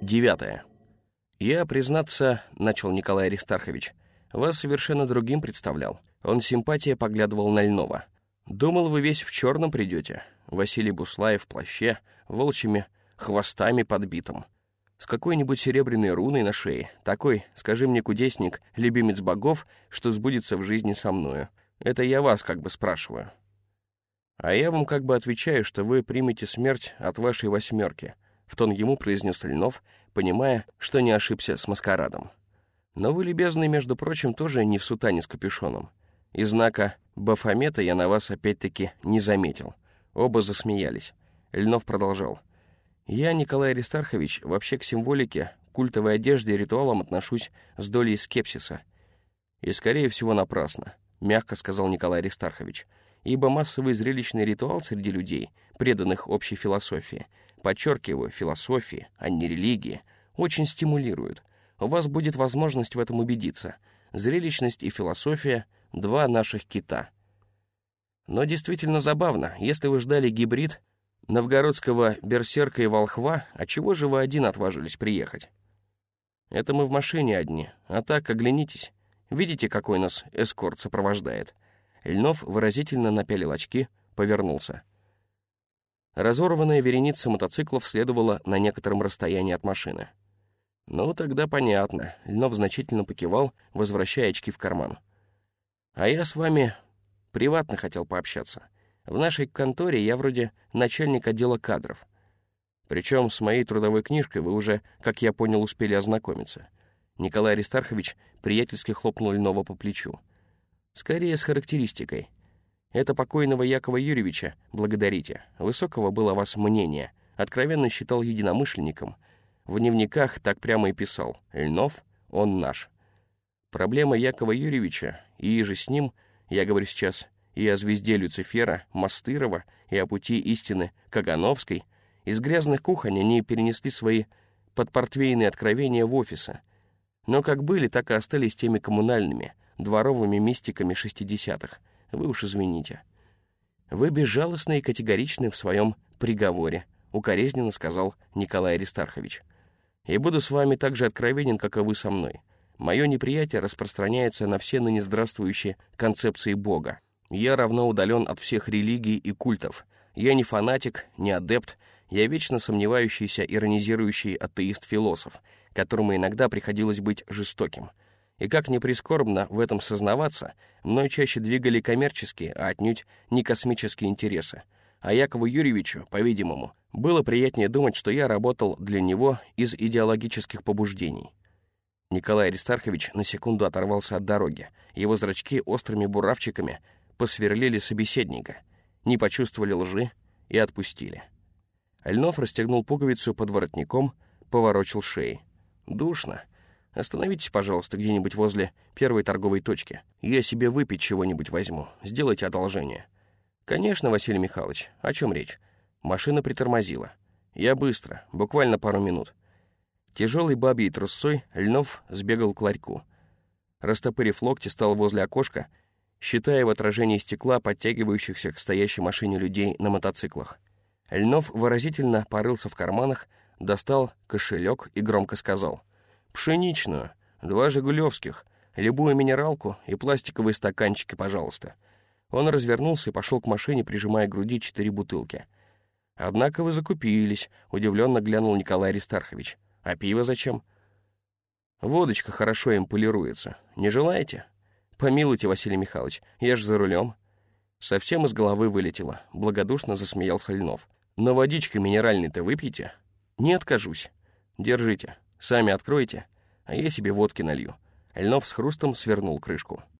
Девятое. «Я, признаться, — начал Николай Аристархович, — вас совершенно другим представлял. Он симпатия поглядывал на Льнова. Думал, вы весь в черном придете. Василий Буслаев в плаще, волчьими хвостами подбитым. С какой-нибудь серебряной руной на шее. Такой, скажи мне, кудесник, любимец богов, что сбудется в жизни со мною. Это я вас как бы спрашиваю. А я вам как бы отвечаю, что вы примете смерть от вашей восьмерки, в тон ему произнес Льнов, понимая, что не ошибся с маскарадом. Но вы, любезный, между прочим, тоже не в сутане с капюшоном. И знака Бафомета я на вас опять-таки не заметил. Оба засмеялись. Льнов продолжал. Я, Николай Аристархович, вообще к символике, культовой одежде и ритуалам отношусь с долей скепсиса. И, скорее всего, напрасно, мягко сказал Николай Аристархович, ибо массовый зрелищный ритуал среди людей, преданных общей философии, подчеркиваю, философии, а не религии, очень стимулируют. У вас будет возможность в этом убедиться. Зрелищность и философия — два наших кита. Но действительно забавно, если вы ждали гибрид новгородского берсерка и волхва, а чего же вы один отважились приехать? Это мы в машине одни, а так, оглянитесь. Видите, какой нас эскорт сопровождает? Льнов выразительно напялил очки, повернулся. Разорванная вереница мотоциклов следовала на некотором расстоянии от машины. «Ну, тогда понятно», — Льнов значительно покивал, возвращая очки в карман. «А я с вами приватно хотел пообщаться. В нашей конторе я вроде начальник отдела кадров. Причем с моей трудовой книжкой вы уже, как я понял, успели ознакомиться». Николай Аристархович приятельски хлопнул Льнова по плечу. «Скорее с характеристикой. Это покойного Якова Юрьевича благодарите. Высокого было вас мнение. Откровенно считал единомышленником. В дневниках так прямо и писал. Льнов, он наш. Проблема Якова Юрьевича, и же с ним, я говорю сейчас и о звезде Люцифера, Мастырова, и о пути истины Кагановской, из грязных кухонь они перенесли свои подпортвейные откровения в офисы. Но как были, так и остались теми коммунальными, дворовыми мистиками шестидесятых — вы уж извините. Вы безжалостны и категоричны в своем приговоре, укоризненно сказал Николай Аристархович. И буду с вами так же откровенен, как и вы со мной. Мое неприятие распространяется на все ныне здравствующие концепции Бога. Я равно удален от всех религий и культов. Я не фанатик, не адепт, я вечно сомневающийся, иронизирующий атеист-философ, которому иногда приходилось быть жестоким — и как ни прискорбно в этом сознаваться, мной чаще двигали коммерческие, а отнюдь не космические интересы. А Якову Юрьевичу, по-видимому, было приятнее думать, что я работал для него из идеологических побуждений. Николай Аристархович на секунду оторвался от дороги. Его зрачки острыми буравчиками посверлили собеседника, не почувствовали лжи и отпустили. Льнов расстегнул пуговицу под воротником, поворочил шеи. «Душно», Остановитесь, пожалуйста, где-нибудь возле первой торговой точки. Я себе выпить чего-нибудь возьму. Сделайте одолжение». «Конечно, Василий Михайлович. О чем речь?» Машина притормозила. «Я быстро. Буквально пару минут». Тяжелый бабьей трусцой Льнов сбегал к ларьку. Растопырив локти, стал возле окошка, считая в отражении стекла подтягивающихся к стоящей машине людей на мотоциклах. Льнов выразительно порылся в карманах, достал кошелек и громко сказал — «Пшеничную, два жигулевских, любую минералку и пластиковые стаканчики, пожалуйста». Он развернулся и пошел к машине, прижимая к груди четыре бутылки. «Однако вы закупились», — удивленно глянул Николай Аристархович. «А пиво зачем?» «Водочка хорошо им полируется. Не желаете?» «Помилуйте, Василий Михайлович, я ж за рулем». Совсем из головы вылетело. Благодушно засмеялся Льнов. «Но водички минеральной-то выпьете?» «Не откажусь. Держите». Сами откройте, а я себе водки налью». Льнов с хрустом свернул крышку.